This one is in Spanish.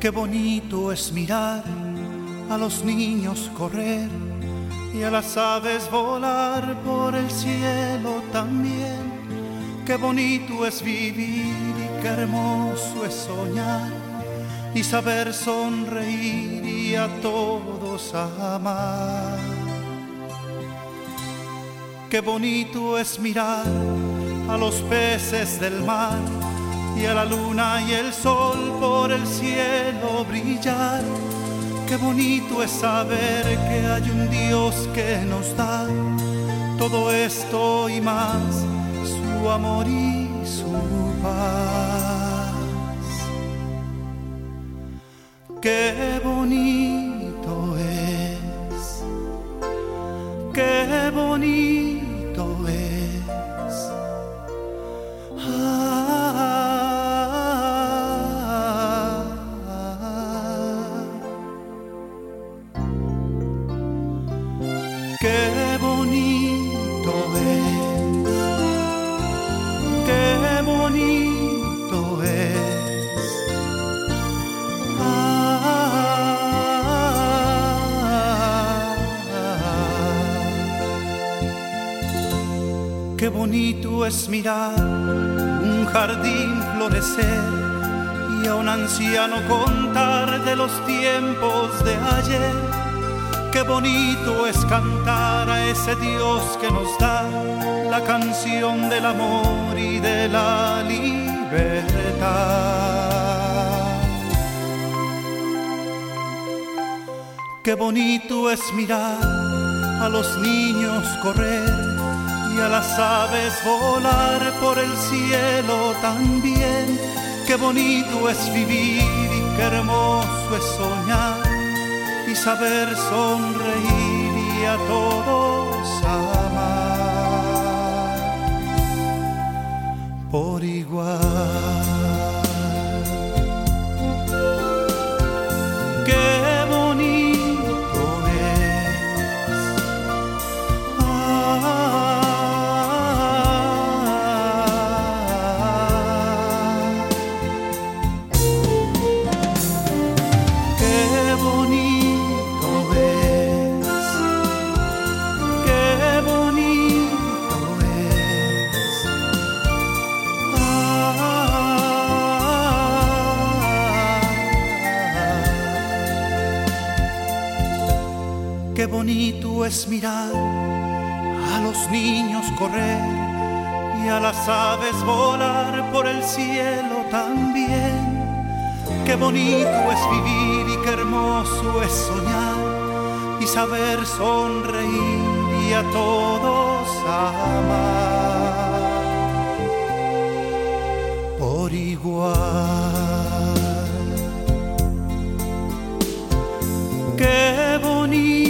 Qué bonito es mirar a los niños correr y a las aves volar por el cielo también. Qué bonito es vivir y qué hermoso es soñar y saber sonreír y a todos amar. Qué bonito es mirar a los peces del mar y a la luna y el sol por el cielo brillar. Qué bonito es saber que hay un Dios que nos da todo esto y más, su amor y su paz. Qué bonito bonito es mirar un jardín florecer y a un anciano contar de los tiempos de ayer. Qué bonito es cantar a ese Dios que nos da la canción del amor y de la libertad. Qué bonito es mirar a los niños correr y a las aves volar por el cielo también. Qué bonito es vivir y qué hermoso es soñar y saber sonreír y a todos Qué bonito es mirar a los niños correr y a las aves volar por el cielo también. Qué bonito es vivir y qué hermoso es soñar y saber sonreír y a todos amar por igual. Qué bonito